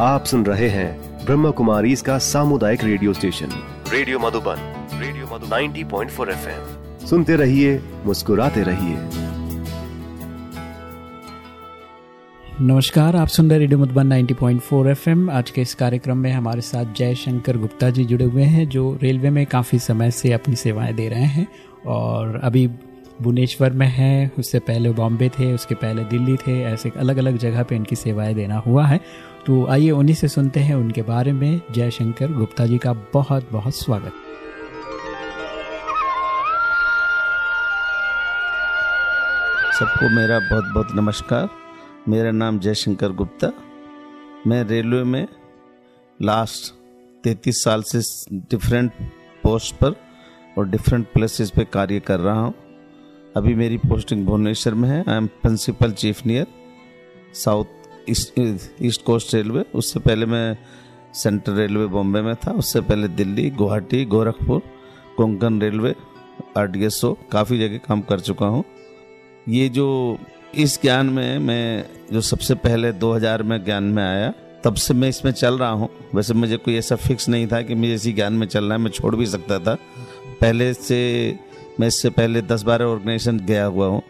आप सुन रहे हैं ब्रह्म कुमारी इसका सामुदायिक radio station. Radio Madhuban radio Madhuban. 90.4 FM. सुनते रहिए मुस्कुराते रहिए। नमस्कार आप सुन रहे रेडियो मधुबन 90.4 एफएम। आज के इस कार्यक्रम में हमारे साथ जय शंकर गुप्ता जी जुड़े हुए हैं जो रेलवे में काफ़ी समय से अपनी सेवाएँ दे रहे हैं। और अभी भुवनेश्वर में है उससे पहले बॉम्बे थे उसके पहले दिल्ली थे ऐसे अलग अलग जगह पे इनकी सेवाएँ देना हुआ है। तो आइए उन्हीं से सुनते हैं उनके बारे में। जयशंकर गुप्ता जी का बहुत बहुत स्वागत। सबको मेरा बहुत बहुत नमस्कार। मेरा नाम जयशंकर गुप्ता। मैं रेलवे में लास्ट तैतीस साल से डिफरेंट पोस्ट पर और डिफरेंट प्लेसेस पे कार्य कर रहा हूँ। अभी मेरी पोस्टिंग भुवनेश्वर में है। I am principal chief engineer south east coast railway, उससे पहले मैं सेंट्रल रेलवे बॉम्बे में था, उससे पहले Delhi, Guwahati, Gorakhpur, Konkan railway R D S O काफ़ी जगह काम कर चुका हूँ। ये जो, इस ज्ञान में मैं, जो सबसे पहले 2000 में ज्ञान में आया, तब से मैं इसमें चल रहा हूँ। वैसे मुझे कोई ऐसा फिक्स नहीं था कि मुझे इसी ज्ञान में चलना है, मैं छोड़ भी सकता था। पहले से, मैं इससे पहले दस बारह ऑर्गेनाइजेशन गया हुआ हूँ,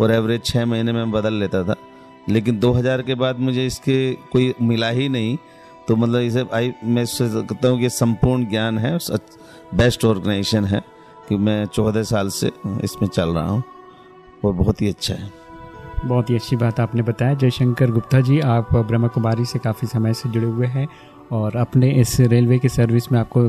और एवरेज छः महीने में बदल लेता था। लेकिन 2000 के बाद मुझे इसके कोई मिला ही नहीं। तो मतलब इसे आई, मैं कहता हूँ कि संपूर्ण ज्ञान है बेस्ट ऑर्गेनाइजेशन है कि मैं चौदह साल से इसमें चल रहा हूँ। और बहुत ही अच्छा है। बहुत ही अच्छी बात आपने बताया। जयशंकर गुप्ता जी, आप ब्रह्म कुमारी से काफ़ी समय से जुड़े हुए हैं और अपने इस रेलवे की सर्विस में आपको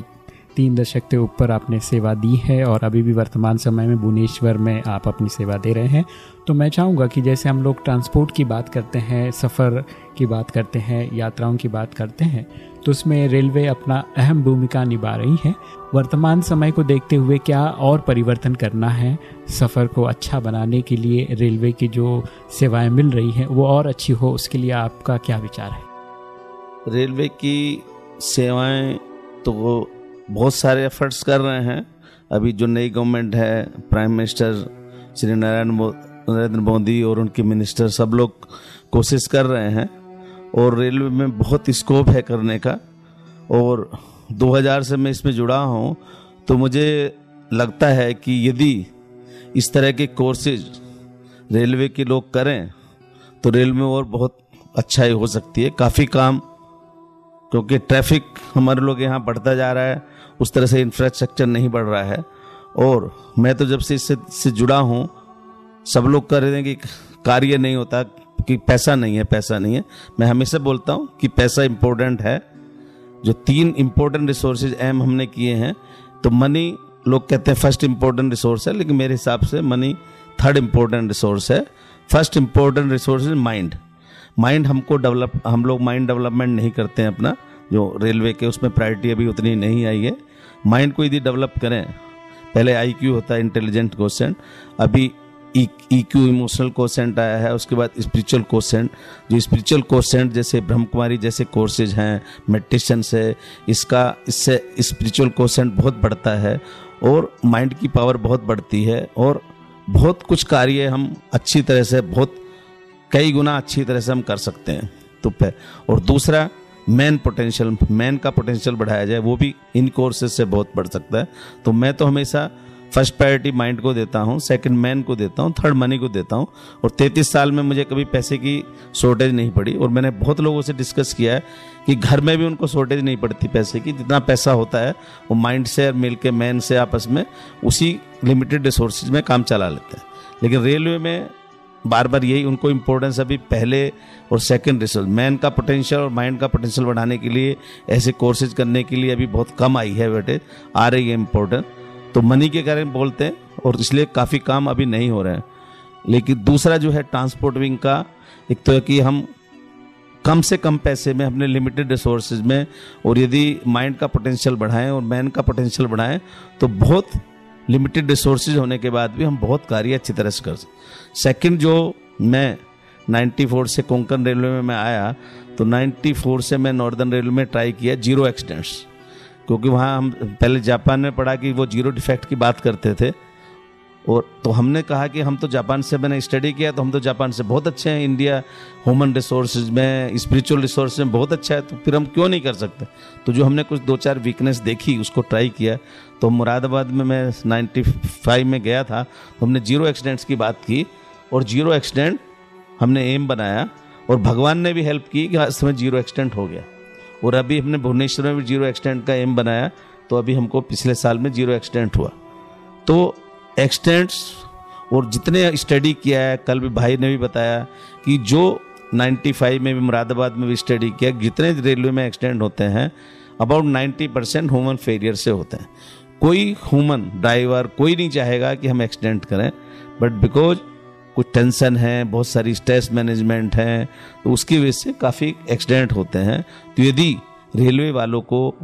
तीन दशक के ऊपर आपने सेवा दी है और अभी भी वर्तमान समय में भुवनेश्वर में आप अपनी सेवा दे रहे हैं। तो मैं चाहूँगा कि जैसे हम लोग ट्रांसपोर्ट की बात करते हैं, सफ़र की बात करते हैं, यात्राओं की बात करते हैं तो उसमें रेलवे अपना अहम भूमिका निभा रही है। वर्तमान समय को देखते हुए क्या और परिवर्तन करना है सफ़र को अच्छा बनाने के लिए, रेलवे की जो सेवाएँ मिल रही हैं, वो और अच्छी हो, उसके लिए आपका क्या विचार है? रेलवे की सेवाएँ तो बहुत सारे एफर्ट्स कर रहे हैं। अभी जो नई गवर्नमेंट है प्राइम मिनिस्टर श्री नारायण नरेंद्र मोदी और उनके मिनिस्टर सब लोग कोशिश कर रहे हैं और रेलवे में बहुत स्कोप है करने का। और 2000 से मैं इसमें जुड़ा हूँ तो मुझे लगता है कि यदि इस तरह के कोर्सेज रेलवे के लोग करें तो रेलवे और बहुत अच्छाई हो सकती है। काफ़ी काम क्योंकि ट्रैफ़िक हमारे लोग यहाँ बढ़ता जा रहा है, उस तरह से इंफ्रास्ट्रक्चर नहीं बढ़ रहा है। और मैं तो जब से इससे से जुड़ा हूँ, सब लोग कह रहे हैं कि कार्य नहीं होता, कि पैसा नहीं है, पैसा नहीं है। मैं हमेशा बोलता हूँ कि पैसा इम्पोर्टेंट है। जो तीन इम्पोर्टेंट रिसोर्सेज एम हमने किए हैं तो मनी लोग कहते हैं फ़र्स्ट इम्पोर्टेंट रिसोर्स है, लेकिन मेरे हिसाब से मनी थर्ड इम्पोर्टेंट रिसोर्स है। First important resource is mind mind हमको डेवलप, हम लोग माइंड डेवलपमेंट नहीं करते हैं अपना, जो रेलवे के उसमें प्रायोरिटी अभी उतनी नहीं आई है। माइंड को यदि डेवलप करें, पहले आई क्यू होता है इंटेलिजेंट क्वेश्चन अभी ई क्यू इमोशनल कोसेंट आया है, उसके बाद स्पिरिचुअल कोसेंट जो स्पिरिचुअल कोसेंट जैसे ब्रह्म कुमारी जैसे कोर्सेज हैं मेडिटेशन से इसका, इससे स्पिरिचुअल कोसेंट बहुत बढ़ता है, और माइंड की पावर बहुत बढ़ती है, और बहुत कुछ कार्य हम अच्छी तरह से, बहुत कई गुना अच्छी तरह से हम कर सकते हैं। तो और दूसरा मैन पोटेंशियल मैन का पोटेंशियल बढ़ाया जाए, वो भी इन कोर्सेज से बहुत बढ़ सकता है। तो मैं तो हमेशा फ़र्स्ट प्रायोरिटी माइंड को देता हूँ सेकंड मैन को देता हूँ थर्ड मनी को देता हूँ। और तैतीस साल में मुझे कभी पैसे की शॉर्टेज नहीं पड़ी। और मैंने बहुत लोगों से डिस्कस किया है कि घर में भी उनको शॉर्टेज नहीं पड़ती पैसे की, जितना पैसा होता है, वो माइंड से और मिल के मैन से आपस में उसी लिमिटेड रिसोर्सेज में काम चला लेते हैं। लेकिन रेलवे में बार बार यही उनको इम्पोर्टेंस अभी पहले और सेकंड रिसर्च मैन का पोटेंशियल और माइंड का पोटेंशियल बढ़ाने के लिए, ऐसे कोर्सेज करने के लिए अभी बहुत कम आई है बेटे आ रही है इम्पोर्टेंट तो मनी के कारण बोलते हैं और इसलिए काफ़ी काम अभी नहीं हो रहे हैं। लेकिन दूसरा जो है ट्रांसपोर्ट विंग का, एक तो है कि हम कम से कम पैसे में, अपने लिमिटेड रिसोर्सेज में और यदि माइंड का पोटेंशियल बढ़ाएँ और मैन का पोटेंशियल बढ़ाएँ तो बहुत लिमिटेड रिसोर्सेज होने के बाद भी हम बहुत कार्य अच्छी तरह से कर सकते सेकेंड जो मैं 94 से कोंकण रेलवे में मैं आया तो 94 से मैं नॉर्दर्न रेलवे में ट्राई किया ज़ीरो एक्सीडेंट्स क्योंकि वहाँ हम, पहले जापान में पढ़ा कि वो ज़ीरो डिफेक्ट की बात करते थे। और तो हमने कहा कि हम तो जापान से मैंने स्टडी किया तो हम तो जापान से बहुत अच्छे हैं इंडिया ह्यूमन रिसोर्स में स्पिरिचुअल रिसोर्स में बहुत अच्छा है तो फिर हम क्यों नहीं कर सकते? तो जो हमने कुछ दो चार वीकनेस देखी, उसको ट्राई किया। तो मुरादाबाद में मैं 95 में गया था तो हमने ज़ीरो एक्सीडेंट्स की बात की, और ज़ीरो एक्सीडेंट हमने एम बनाया, और भगवान ने भी हेल्प की कि इस समय ज़ीरो एक्सीडेंट हो गया। और अभी हमने भुवनेश्वर में भी ज़ीरो एक्सीडेंट का एम बनाया तो अभी हमको पिछले साल में ज़ीरो एक्सीडेंट हुआ। तो एक्सटेंट्स और जितने स्टडी किया है, कल भी भाई ने भी बताया कि जो 95 में भी, मुरादाबाद में भी स्टडी किया, जितने रेलवे में एक्सीडेंट होते हैं अबाउट 90 परसेंट ह्यूमन फेलियर से होते हैं। कोई ह्यूमन ड्राइवर कोई नहीं चाहेगा कि हम एक्सीडेंट करें बट बिकॉज़ कुछ टेंशन है, बहुत सारी स्ट्रेस मैनेजमेंट है तो उसकी वजह से काफ़ी एक्सीडेंट होते हैं। तो यदि रेलवे वालों को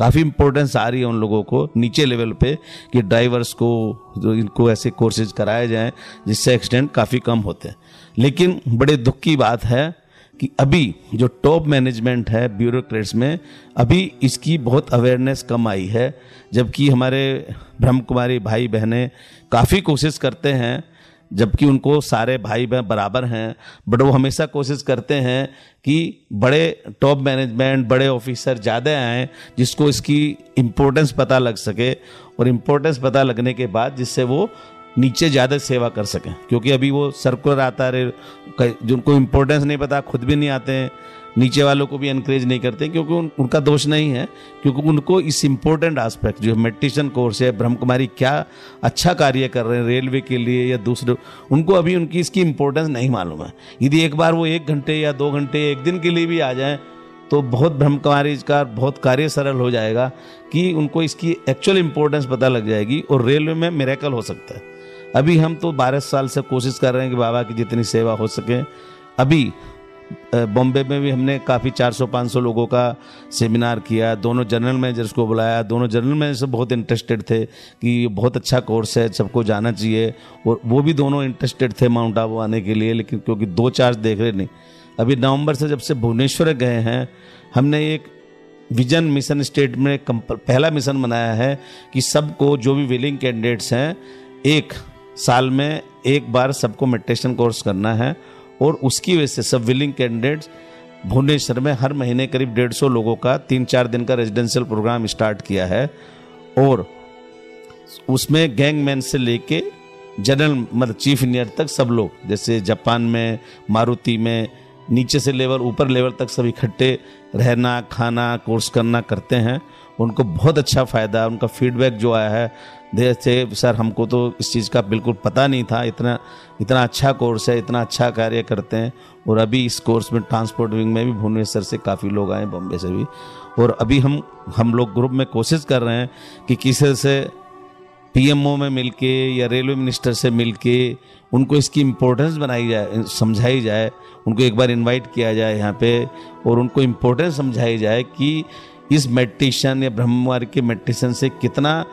काफ़ी इंपॉर्टेंस आ रही है उन लोगों को नीचे लेवल पे कि ड्राइवर्स को, जो इनको ऐसे कोर्सेज कराए जाएँ जिससे एक्सीडेंट काफ़ी कम होते हैं। लेकिन बड़े दुख की बात है कि अभी जो टॉप मैनेजमेंट है ब्यूरोक्रेट्स में, अभी इसकी बहुत अवेयरनेस कम आई है, जबकि हमारे ब्रह्म कुमारी भाई बहनें काफ़ी कोशिश करते हैं जबकि उनको सारे भाई बहन बराबर हैं, बट वो हमेशा कोशिश करते हैं कि बड़े टॉप मैनेजमेंट बड़े ऑफिसर ज़्यादा आए, जिसको इसकी इम्पोर्टेंस पता लग सके और इम्पोर्टेंस पता लगने के बाद जिससे वो नीचे ज़्यादा सेवा कर सकें। क्योंकि अभी वो सर्कुलर आता रहे जिनको इम्पोर्टेंस नहीं पता, खुद भी नहीं आते हैं। नीचे वालों को भी इनक्रेज नहीं करते क्योंकि उन, उनका दोष नहीं है क्योंकि उनको इस इम्पोर्टेंट आस्पेक्ट जो मेडिटेशन कोर्स है ब्रह्म कुमारी क्या अच्छा कार्य कर रहे हैं रेलवे के लिए या दूसरे उनको अभी उनकी इसकी इम्पोर्टेंस नहीं मालूम है। यदि एक बार वो एक घंटे या दो घंटे एक दिन के लिए भी आ जाए तो बहुत ब्रह्म कुमारी का बहुत कार्य सरल हो जाएगा कि उनको इसकी एक्चुअल इंपॉर्टेंस पता लग जाएगी और रेलवे में मेरेकल हो सकता है। अभी हम तो बारह साल से कोशिश कर रहे हैं कि बाबा की जितनी सेवा हो सके। अभी बॉम्बे में भी हमने काफ़ी 400-500 लोगों का सेमिनार किया। दोनों जनरल मैनेजर्स को बुलाया। दोनों जनरल मैनेजर बहुत इंटरेस्टेड थे कि ये बहुत अच्छा कोर्स है, सबको जाना चाहिए। और वो भी दोनों इंटरेस्टेड थे माउंट आबू आने के लिए, लेकिन क्योंकि दो चार्ज देख रहे नहीं। अभी नवंबर से जब से भुवनेश्वर गए हैं, हमने एक विजन मिशन स्टेट में पहला मिशन बनाया है कि सबको, जो भी विलिंग कैंडिडेट्स हैं, एक साल में एक बार सबको मेडिटेशन कोर्स करना है। और उसकी वजह से सब विलिंग कैंडिडेट्स भुवनेश्वर में हर महीने करीब डेढ़ सौ लोगों का तीन चार दिन का रेजिडेंशियल प्रोग्राम स्टार्ट किया है। और उसमें गैंगमैन से लेके जनरल मतलब चीफ इंजीनियर तक सब लोग, जैसे जापान में, मारुति में नीचे से लेवल, ऊपर लेवल तक सब इकट्ठे रहना, खाना, कोर्स करना करते हैं। उनको बहुत अच्छा फ़ायदा उनका फीडबैक जो आया है से सर, हमको तो इस चीज़ का बिल्कुल पता नहीं था। इतना इतना अच्छा कोर्स है, इतना अच्छा कार्य करते हैं। और अभी इस कोर्स में, ट्रांसपोर्ट विंग में भी भुवनेश्वर से काफ़ी लोग आए बॉम्बे से भी। और अभी हम हम लोग ग्रुप में कोशिश कर रहे हैं कि किसी से पीएमओ में मिलके या रेलवे मिनिस्टर से मिलके उनको इसकी इम्पोर्टेंस बनाई जाए, समझाई जाए, उनको एक बार इनवाइट किया जाए यहाँ पे और उनको इम्पोर्टेंस समझाई जाए कि इस मेडिटेशन या ब्रह्मवार के मेडिटेशन से कितना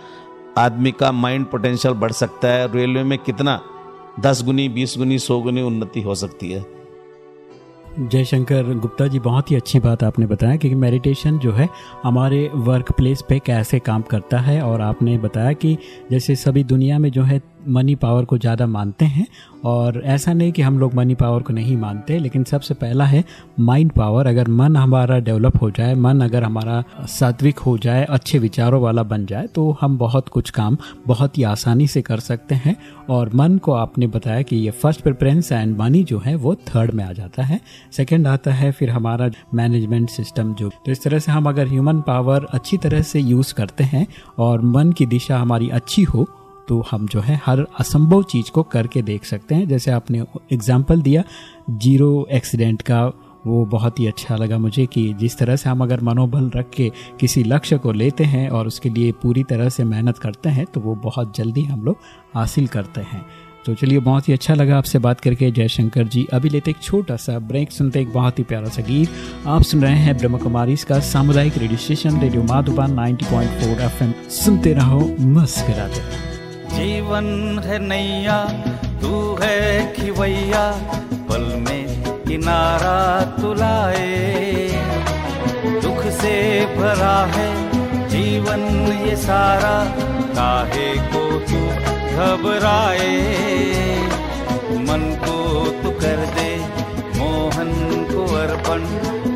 आदमी का माइंड पोटेंशियल बढ़ सकता है, रेलवे में कितना दस गुनी, बीस गुनी, सौ गुनी उन्नति हो सकती है। जयशंकर गुप्ता जी, बहुत ही अच्छी बात आपने बताया कि मेडिटेशन जो है हमारे वर्क प्लेस पे कैसे काम करता है और आपने बताया कि जैसे सभी दुनिया में जो है मनी पावर को ज़्यादा मानते हैं और ऐसा नहीं कि हम लोग मनी पावर को नहीं मानते, लेकिन सबसे पहला है माइंड पावर अगर मन हमारा डेवलप हो जाए, मन अगर हमारा सात्विक हो जाए, अच्छे विचारों वाला बन जाए तो हम बहुत कुछ काम बहुत ही आसानी से कर सकते हैं। और मन को आपने बताया कि ये फ़र्स्ट प्रेफरेंस एंड मनी जो है, वो थर्ड में आ जाता है। सेकेंड आता है फिर हमारा मैनेजमेंट सिस्टम जो। तो इस तरह से हम अगर ह्यूमन पावर अच्छी तरह से यूज़ करते हैं और मन की दिशा हमारी अच्छी हो तो हम जो है हर असंभव चीज़ को करके देख सकते हैं। जैसे आपने एग्ज़ाम्पल दिया, ज़ीरो एक्सीडेंट का वो बहुत ही अच्छा लगा मुझे कि जिस तरह से हम अगर मनोबल रख के किसी लक्ष्य को लेते हैं और उसके लिए पूरी तरह से मेहनत करते हैं तो वो बहुत जल्दी हम लोग हासिल करते हैं। तो चलिए, बहुत ही अच्छा लगा आपसे बात करके। जयशंकर जी, अभी लेते एक छोटा सा ब्रेक सुनते एक बहुत ही प्यारा सा गीत। आप सुन रहे हैं ब्रह्म कुमारी इसका सामुदायिक radio station radio Madhuban 90.4 FM सुनते रहो, मुस्कुराते रहो। जीवन है नैया, तू है खिवैया, पल में किनारा तुलाए। दुख से भरा है जीवन ये सारा, काहे को तू घबराए? मन को तू कर दे, मोहन को अर्पण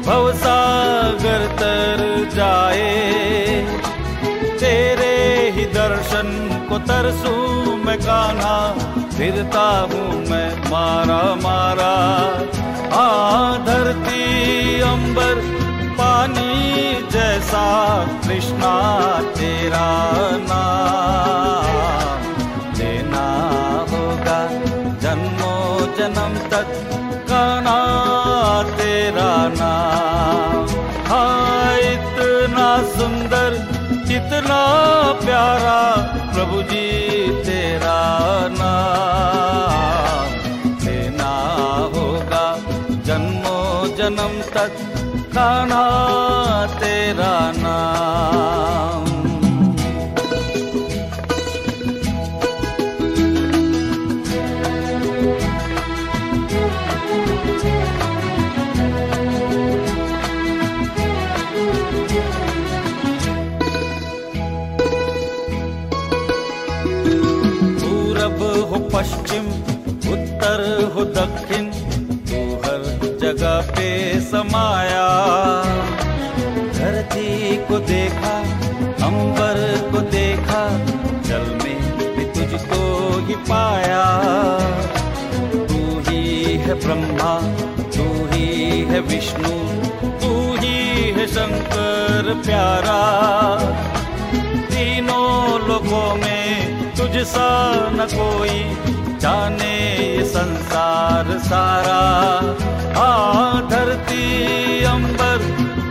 भवसागर तर जाए। तेरे ही दर्शन को तरसू मैं कान्हा फिरता हूँ मैं मारा मारा। आ, धरती अंबर, पानी जैसा कृष्णा तेरा नाम। लेना होगा जन्मों जन्म तक काना तेरा नाम। हाँ इतना सुंदर इतना प्यारा काना तेरा नाम। पूरब हो पश्चिम उत्तर हो दक्षिण जगह पे समाया। धरती को देखा, अंबर को देखा, जल में भी तुझको ही पाया। तू ही है ब्रह्मा, तू ही है विष्णु, तू ही है शंकर प्यारा। तीनों लोगों में तुझसा न कोई जाने संसार सारा। आ धरती, अंबर,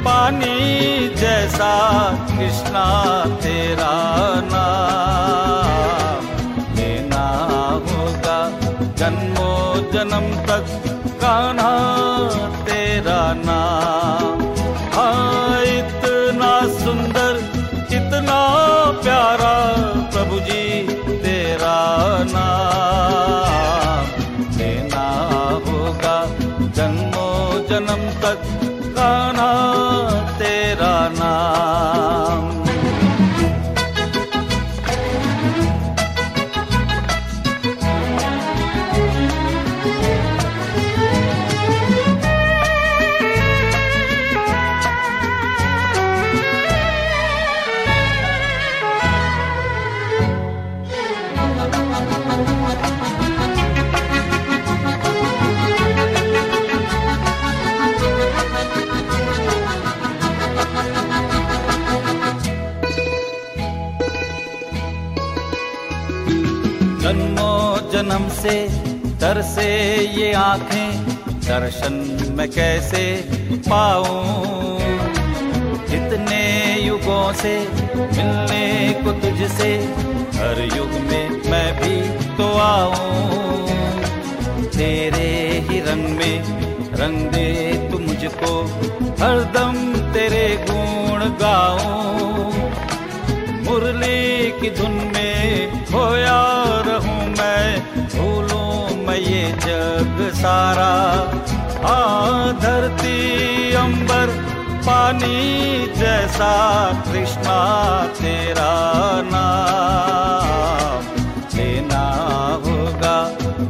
पानी जैसा कृष्णा तेरा नाम। लेना होगा जन्मों जन्म तक कान्हा। दर्शन मैं कैसे पाऊँ? इतने युगों से मिलने को तुझसे, हर युग में मैं भी तो आऊँ। तेरे ही रंग में रंग दे तू मुझको, हरदम तेरे गुण गाऊं। मुरली की धुन में खोया रहूँ मैं भूलूं जग सारा, आ धरती अंबर, पानी जैसा कृष्णा तेरा नाम। लेना होगा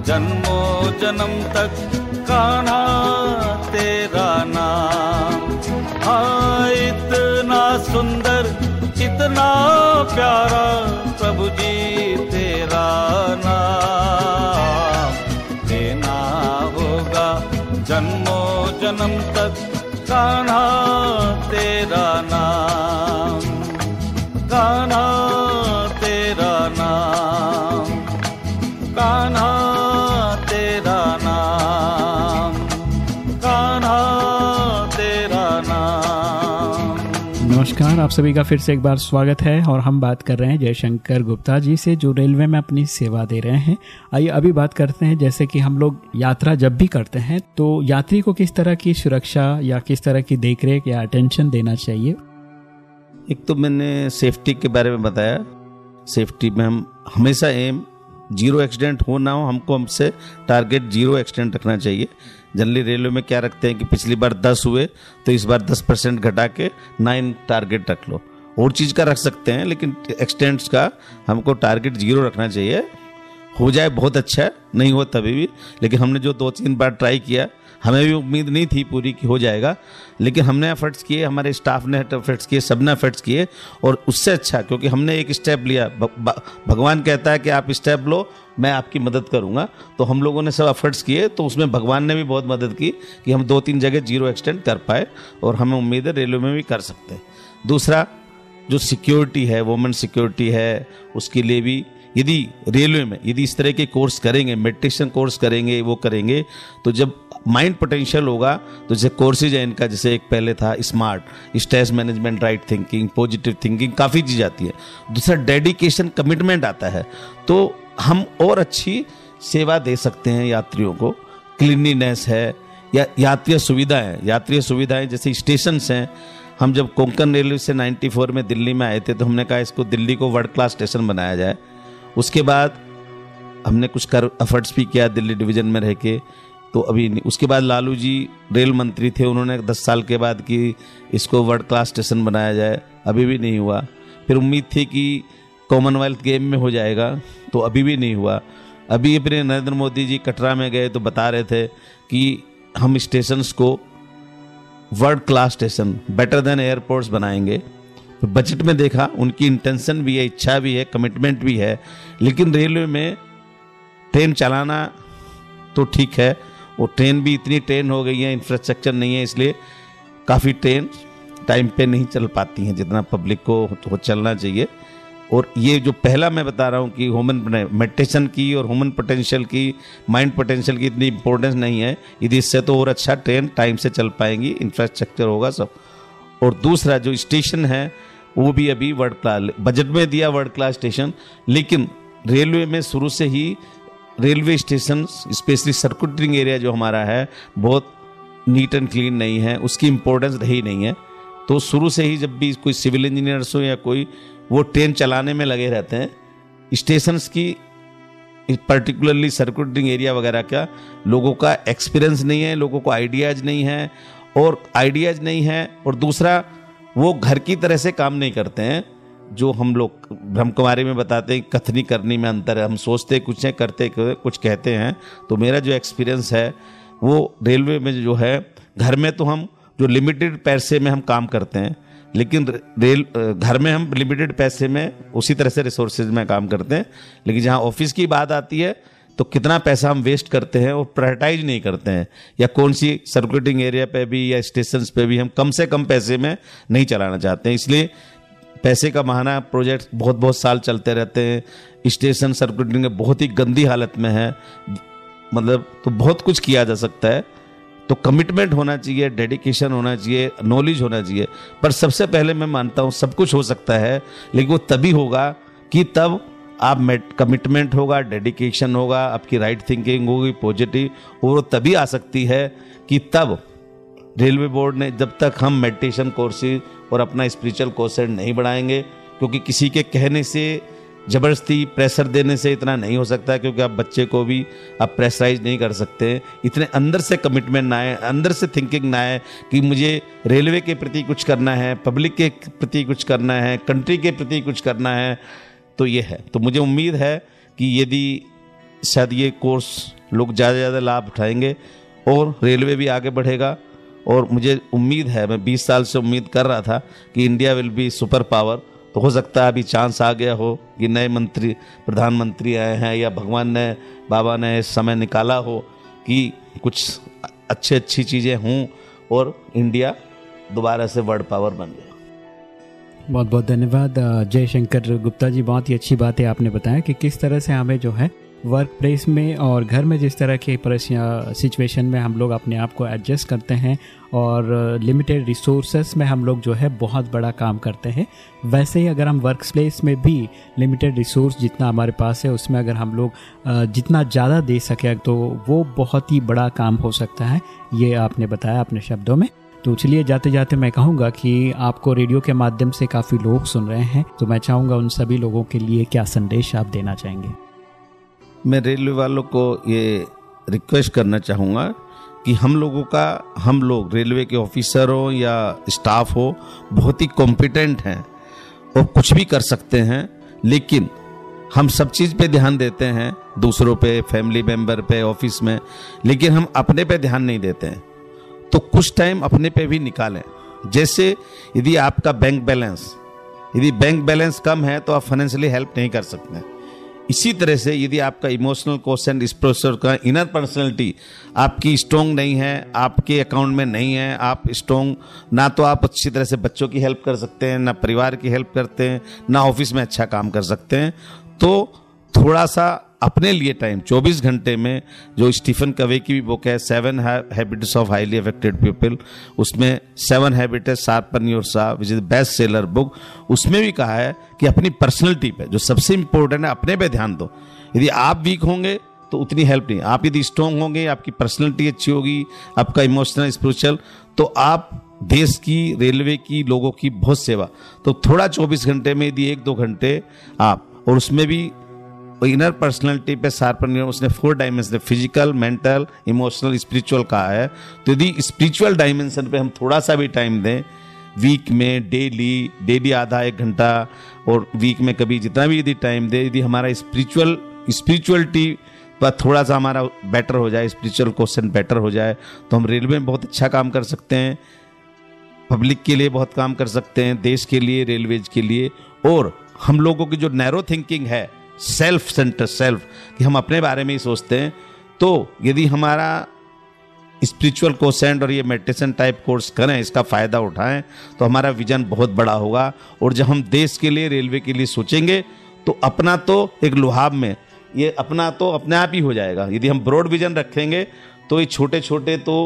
जन्मों जन्म तक काना तेरा नाम। हाँ इतना सुंदर, इतना प्यारा प्रभु जी जन्म तक कान्हा तेरा नाम। नमस्कार, आप सभी का फिर से एक बार स्वागत है और हम बात कर रहे हैं जयशंकर गुप्ता जी से, जो रेलवे में अपनी सेवा दे रहे हैं। आइए, अभी बात करते हैं, जैसे कि हम लोग यात्रा जब भी करते हैं तो यात्री को किस तरह की सुरक्षा या किस तरह की देखरेख या अटेंशन देना चाहिए? एक तो मैंने सेफ्टी के बारे में बताया। सेफ्टी में हम हमेशा एम ज़ीरो एक्सीडेंट हो ना हो, हमको हमसे टारगेट ज़ीरो एक्सीडेंट रखना चाहिए। जनरली रेलवे में क्या रखते हैं कि पिछली बार दस हुए तो इस बार दस परसेंट घटा के नाइन टारगेट रख लो। और चीज़ का रख सकते हैं, लेकिन एक्सटेंट्स का हमको टारगेट ज़ीरो रखना चाहिए। हो जाए, बहुत अच्छा है, नहीं हो तभी भी, लेकिन हमने जो दो तीन बार ट्राई किया हमें भी उम्मीद नहीं थी पूरी कि हो जाएगा, लेकिन हमने एफर्ट्स किए, हमारे स्टाफ ने एफर्ट्स किए सबने एफर्ट्स किए, और उससे अच्छा क्योंकि हमने एक स्टेप लिया। भगवान कहता है कि आप स्टेप लो, मैं आपकी मदद करूँगा। तो हम लोगों ने सब एफर्ट्स किए तो उसमें भगवान ने भी बहुत मदद की कि हम दो तीन जगह ज़ीरो एक्सटेंड कर पाए, और हमें उम्मीद है रेलवे में भी कर सकते हैं। दूसरा, जो सिक्योरिटी है वुमेन सिक्योरिटी है, उसके लिए भी यदि रेलवे में, यदि इस तरह के कोर्स करेंगे मेडिटेशन कोर्स करेंगे, वो करेंगे तो जब माइंड पोटेंशियल होगा तो जैसे कोर्सेज है इनका, जैसे एक पहले था smart, stress management, right thinking, positive thinking, काफ़ी चीज़ आती है। दूसरा, डेडिकेशन, कमिटमेंट आता है। तो हम और अच्छी सेवा दे सकते हैं यात्रियों को। क्लिनिनेस है, या यात्रीय सुविधाएँ यात्रीय सुविधाएँ, जैसे स्टेशन हैं। हम जब कोंकण रेलवे से 94 में दिल्ली में आए थे तो हमने कहा इसको दिल्ली को वर्ल्ड क्लास स्टेशन बनाया जाए। उसके बाद हमने कुछ कर एफर्ट्स भी किया दिल्ली डिवीज़न में रह के। तो अभी नहीं। उसके बाद लालू जी रेल मंत्री थे, उन्होंने दस साल के बाद कि इसको वर्ल्ड क्लास स्टेशन बनाया जाए। अभी भी नहीं हुआ। फिर उम्मीद थी कि कॉमनवेल्थ गेम में हो जाएगा तो अभी भी नहीं हुआ। अभी अपने नरेंद्र मोदी जी कटरा में गए तो बता रहे थे कि हम स्टेशंस को world class station better than airports बनाएँगे। तो बजट में देखा, उनकी इंटेंशन भी है, इच्छा भी है कमिटमेंट भी है, लेकिन रेलवे में ट्रेन चलाना तो ठीक है वो ट्रेन भी इतनी ट्रेन हो गई है इंफ्रास्ट्रक्चर नहीं है, इसलिए काफ़ी ट्रेन टाइम पे नहीं चल पाती हैं, जितना पब्लिक को तो चलना चाहिए। और ये जो पहला मैं बता रहा हूँ कि ह्यूमन मेडिटेशन की और ह्यूमन पोटेंशियल की माइंड पोटेंशियल की इतनी इंपॉर्टेंस नहीं है। यदि इससे तो और अच्छा ट्रेन टाइम से चल पाएँगी इंफ्रास्ट्रक्चर होगा सब। और दूसरा जो स्टेशन है, वो भी अभी वर्ल्ड क्लास बजट में दिया वर्ल्ड क्लास स्टेशन लेकिन रेलवे में शुरू से ही railway station specially circulating area जो हमारा है, बहुत नीट एंड क्लीन नहीं है, उसकी इम्पोर्टेंस रही नहीं है। तो शुरू से ही जब भी कोई सिविल इंजीनियर्स हो या कोई, वो ट्रेन चलाने में लगे रहते हैं स्टेशन की पर्टिकुलरली सर्कुटरिंग एरिया वगैरह का, लोगों का एक्सपीरियंस नहीं है, लोगों को आइडियाज़ नहीं है, और आइडियाज़ नहीं है, और दूसरा, वो घर की तरह से काम नहीं करते हैं। जो हम लोग ब्रह्म कुमारी में बताते हैं कथनी करनी में अंतर है, हम सोचते कुछ हैं, करते कुछ कहते हैं। तो मेरा जो एक्सपीरियंस है, वो रेलवे में जो है, घर में तो हम जो लिमिटेड पैसे में हम काम करते हैं, लेकिन रेल घर में हम लिमिटेड पैसे में उसी तरह से रिसोर्सेज में काम करते हैं। लेकिन जहाँ ऑफ़िस की बात आती है तो कितना पैसा हम वेस्ट करते हैं और प्रायोरिटाइज नहीं करते हैं। या कौन सी सर्कुलेटिंग एरिया पे भी या स्टेशन पे भी हम कम से कम पैसे में नहीं चलाना चाहते हैं। इसलिए पैसे का बहाना प्रोजेक्ट बहुत बहुत साल चलते रहते हैं। स्टेशन सर्कुलेटिंग बहुत ही गंदी हालत में है। मतलब तो बहुत कुछ किया जा सकता है। तो कमिटमेंट होना चाहिए डेडिकेशन होना चाहिए नॉलेज होना चाहिए। पर सबसे पहले मैं मानता हूँ, सब कुछ हो सकता है, लेकिन वो तभी होगा कि तब आप कमिटमेंट होगा डेडिकेशन होगा, आपकी राइट थिंकिंग होगी पॉजिटिव और वो तभी आ सकती है कि तब रेलवे बोर्ड ने जब तक हम मेडिटेशन कोर्सेज और अपना स्पिरिचुअल कोर्सेज नहीं बढ़ाएँगे, क्योंकि किसी के कहने से, ज़बरदस्ती प्रेशर देने से इतना नहीं हो सकता, क्योंकि आप बच्चे को भी आप प्रेशराइज नहीं कर सकते। इतने अंदर से कमिटमेंट ना आए, अंदर से थिंकिंग ना आए कि मुझे रेलवे के प्रति कुछ करना है पब्लिक के प्रति कुछ करना है कंट्री के प्रति कुछ करना है तो ये है। तो मुझे उम्मीद है कि यदि शायद ये कोर्स लोग ज़्यादा से ज़्यादा लाभ उठाएँगे और रेलवे भी आगे बढ़ेगा। और मुझे उम्मीद है, मैं 20 साल से उम्मीद कर रहा था कि India will be super power तो हो सकता है अभी चांस आ गया हो कि नए मंत्री, प्रधानमंत्री आए हैं या भगवान ने, बाबा ने समय निकाला हो कि कुछ अच्छी अच्छी चीज़ें हों और इंडिया दोबारा से वर्ल्ड पावर बन जाए। बहुत बहुत धन्यवाद जय शंकर गुप्ता जी। बहुत ही अच्छी बात है आपने बताया कि किस तरह से हमें जो है वर्क प्लेस में और घर में जिस तरह की सिचुएशन में हम लोग अपने आप को एडजस्ट करते हैं और लिमिटेड रिसोर्सेस में हम लोग जो है बहुत बड़ा काम करते हैं। वैसे ही अगर हम वर्क प्लेस में भी लिमिटेड रिसोर्स जितना हमारे पास है, उसमें अगर हम लोग जितना ज़्यादा दे सकें तो वो बहुत ही बड़ा काम हो सकता है, ये आपने बताया अपने शब्दों में। तो चलिए जाते जाते मैं कहूँगा कि आपको रेडियो के माध्यम से काफ़ी लोग सुन रहे हैं तो मैं चाहूँगा उन सभी लोगों के लिए क्या संदेश आप देना चाहेंगे? मैं रेलवे वालों को ये रिक्वेस्ट करना चाहूँगा कि हम लोगों का, हम लोग रेलवे के ऑफिसर हो या स्टाफ हो, बहुत ही कॉम्पिटेंट हैं और कुछ भी कर सकते हैं, लेकिन हम सब चीज़ पे ध्यान देते हैं, दूसरों पे फैमिली मेंबर पे ऑफ़िस में, लेकिन हम अपने पे ध्यान नहीं देते हैं। तो कुछ टाइम अपने पे भी निकालें। जैसे यदि आपका बैंक बैलेंस यदि बैंक बैलेंस कम है तो आप फाइनेंशियली हेल्प नहीं कर सकते। इसी तरह से यदि आपका इमोशनल क्वेश्चन इस प्रोसेसर का इनर पर्सनैलिटी आपकी स्ट्रोंग नहीं है, आपके अकाउंट में नहीं है, आप स्ट्रॉन्ग ना तो आप अच्छी तरह से बच्चों की हेल्प कर सकते हैं, ना परिवार की हेल्प करते हैं, ना ऑफ़िस में अच्छा काम कर सकते हैं तो थोड़ा सा अपने लिए टाइम 24 घंटे में जो स्टीफन कवे की भी बुक है seven habits of highly affected people उसमें seven habits sharpen your saw which is best seller book उसमें भी कहा है कि अपनी पर्सनैलिटी पे, जो सबसे इंपॉर्टेंट है, अपने पे ध्यान दो। यदि आप वीक होंगे तो उतनी हेल्प नहीं। आप यदि स्ट्रांग होंगे, आपकी पर्सनैलिटी अच्छी होगी, आपका इमोशनल स्पिरिचुअल तो आप देश की रेलवे की, लोगों की बहुत सेवा। तो थोड़ा 24 घंटे में, यदि एक दो घंटे आप, और उसमें भी इनर पर्सनैलिटी पे शार्पन उसने four dimension physical mental emotional spiritual कहा है। तो यदि स्पिरिचुअल डायमेंशन पे हम थोड़ा सा भी टाइम दें वीक में डेली डेली आधा एक घंटा, और वीक में कभी जितना भी यदि टाइम दे, यदि हमारा स्पिरिचुअल स्पिरिचुअलिटी पर थोड़ा सा हमारा बेटर हो जाए स्पिरिचुअल क्वेश्चन बेटर हो जाए तो हम रेलवे में बहुत अच्छा काम कर सकते हैं पब्लिक के लिए बहुत काम कर सकते हैं, देश के लिए रेलवेज के लिए, और हम लोगों की जो नैरो थिंकिंग है सेल्फ सेंटर सेल्फ कि हम अपने बारे में ही सोचते हैं। तो यदि हमारा स्पिरिचुअल कोसेंट और ये मेडिटेशन टाइप कोर्स करें, इसका फ़ायदा उठाएँ तो हमारा विजन बहुत बड़ा होगा। और जब हम देश के लिए रेलवे के लिए सोचेंगे तो अपना तो एक लुहाब में, ये अपना तो अपने आप ही हो जाएगा। यदि हम ब्रॉड विजन रखेंगे तो ये छोटे छोटे तो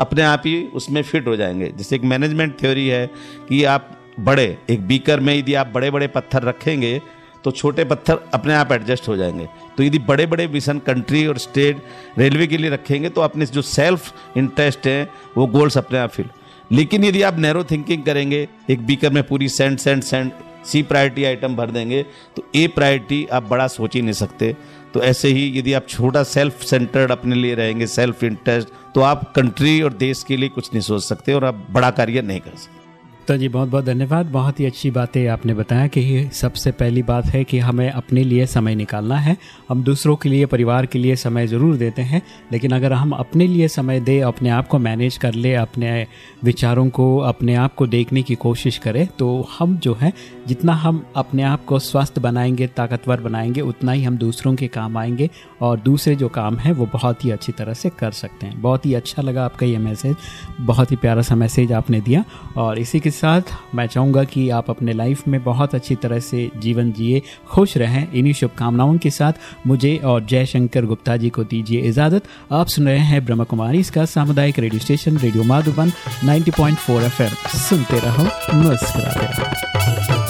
अपने आप ही उसमें फिट हो जाएँगे। जैसे एक मैनेजमेंट थ्योरी है कि आप बड़े, एक बीकर में यदि आप बड़े बड़े पत्थर रखेंगे तो छोटे पत्थर अपने आप एडजस्ट हो जाएँगे। तो यदि बड़े बड़े मिशन कंट्री और स्टेट रेलवे के लिए रखेंगे तो अपने जो सेल्फ इंटरेस्ट है, वो गोल्स अपने आप फिल लेकिन यदि आप नैरो थिंकिंग करेंगे, एक बीकर में पूरी सेंड सेंड सेंड सी प्रायोरिटी आइटम भर देंगे तो ए प्रायोरिटी आप बड़ा सोच ही नहीं सकते। तो ऐसे ही यदि आप छोटा सेल्फ सेंटर्ड अपने लिए रहेंगे सेल्फ इंटरेस्ट तो आप कंट्री और देश के लिए कुछ नहीं सोच सकते और आप बड़ा कार्य नहीं कर सकते। तो जी, बहुत बहुत धन्यवाद। बहुत ही अच्छी बातें आपने बताया कि सबसे पहली बात है कि हमें अपने लिए समय निकालना है। हम दूसरों के लिए, परिवार के लिए समय ज़रूर देते हैं, लेकिन अगर हम अपने लिए समय दें, अपने आप को मैनेज कर ले, अपने विचारों को, अपने आप को देखने की कोशिश करें तो हम जो है, जितना हम अपने आप को स्वस्थ बनाएँगे, ताकतवर बनाएँगे, उतना ही हम दूसरों के काम आएँगे और दूसरे जो काम हैं, वो बहुत ही अच्छी तरह से कर सकते हैं। बहुत ही अच्छा लगा आपका ये मैसेज। बहुत ही प्यारा सा मैसेज आपने दिया और इसी के साथ मैं चाहूँगा कि आप अपने लाइफ में बहुत अच्छी तरह से जीवन जिए, खुश रहें। इन्हीं शुभकामनाओं के साथ मुझे और जयशंकर गुप्ता जी को दीजिए इजाज़त। आप सुन रहे हैं ब्रह्म कुमारी इसका सामुदायिक radio station, radio Madhuban 90.4 FM. सुनते रहो नमस्कार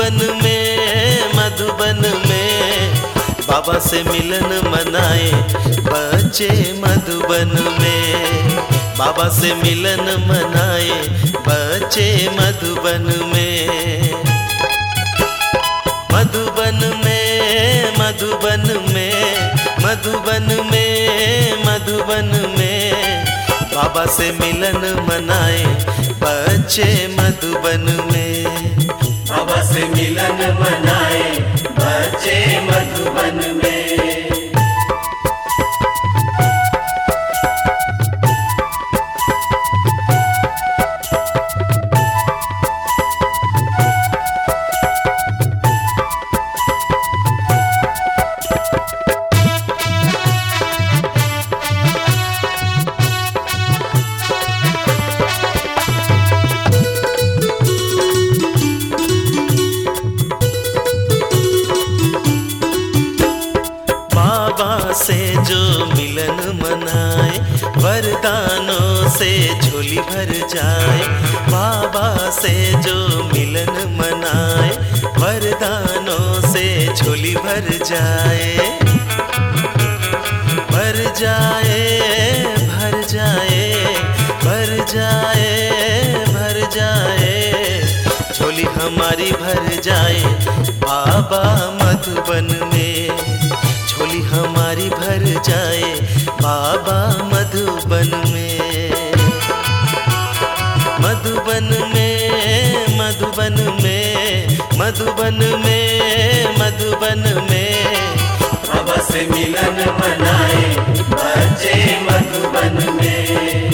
मधुबन में मधुबन में बाबा से मिलन मनाए बच्चे मधुबन में। बाबा से मिलन मनाए बच्चे मधुबन में। मधुबन में मधुबन में मधुबन में मधुबन में बाबा से मिलन मनाए बच्चे मधुबन में। अवश्य मिलन मनाए बचे मधुबन में। दानों से झोली भर जाए, बाबा से जो मिलन मनाए, वरदानों से झोली भर जाए। भर जाए भर जाए भर जाए भर जाए। झोली हमारी भर जाए, बाबा मधुबन में झोली हमारी भर जाए बाबा मधुबन में। मधुबन में मधुबन में मधुबन में मधुबन में। बाबा से मिलन मनाए बच्चे मधुबन में।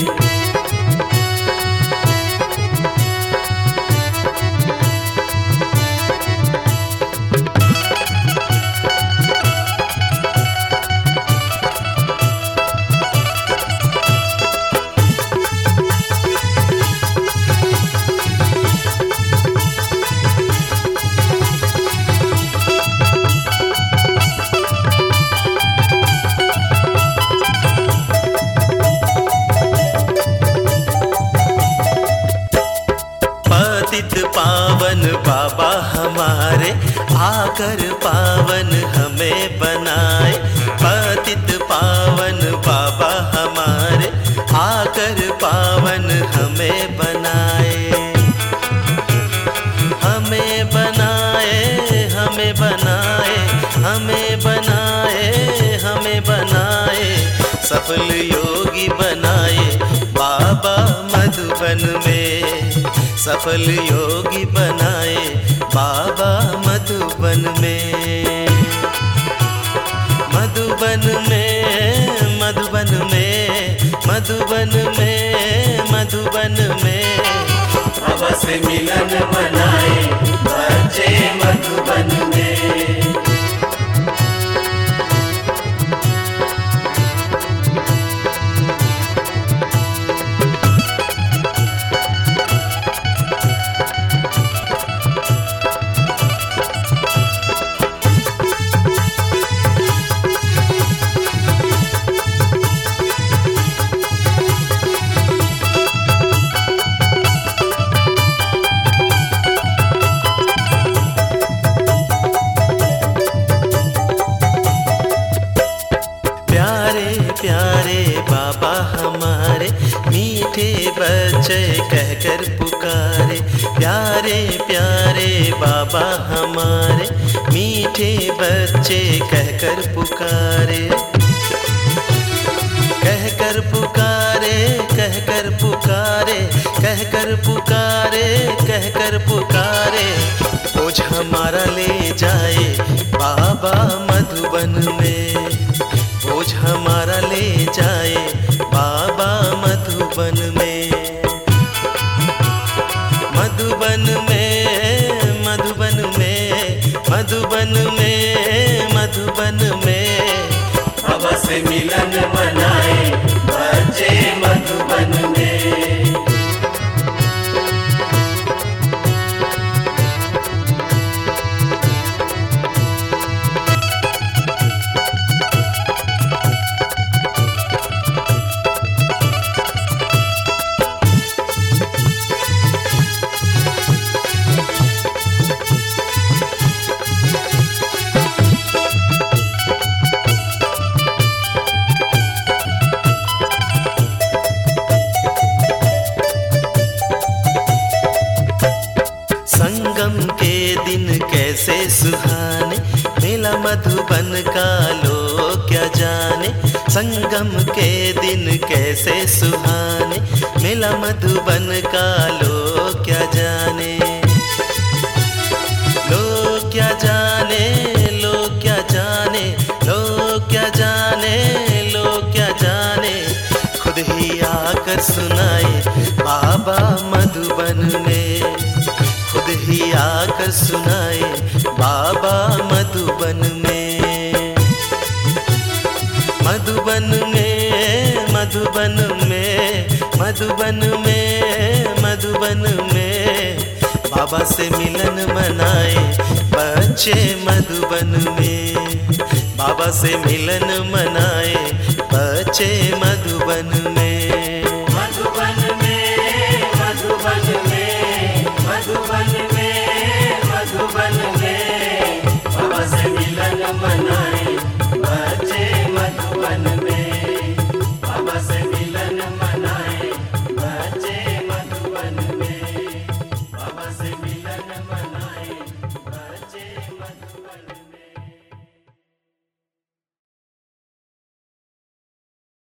सफल योगी बनाए। बाबा मधुबन में सफल योगी बनाए। बाबा मधुबन में। मधुबन में मधुबन में मधुबन में मधुबन में। से मिलन बनाए बच्चे मधुबन में। बच्चे कहकर पुकारे, प्यारे प्यारे बाबा हमारे, मीठे बच्चे कहकर पुकारे। कहकर पुकारे कहकर पुकारे कहकर पुकारे कहकर पुकारे। बोझ हमारा ले जाए बाबा मधुबन में। बोझ हमारा ले जाए बाबा मधुबन में मधुबन में मधुबन में। अब से मिलन मनाए बच्चे मधुबन में। संगम के दिन कैसे सुहाने, मिला मधुबन का लो क्या जाने। लोग क्या जाने लो क्या जाने लोग क्या जाने लो क्या जाने। खुद ही आकर सुनाए बाबा मधुबन में। खुद ही आकर सुनाए बाबा से मिलन मनाए, बच्चे मधुबन में। बाबा से मिलन मनाए, बच्चे मधुबन में। I'm not.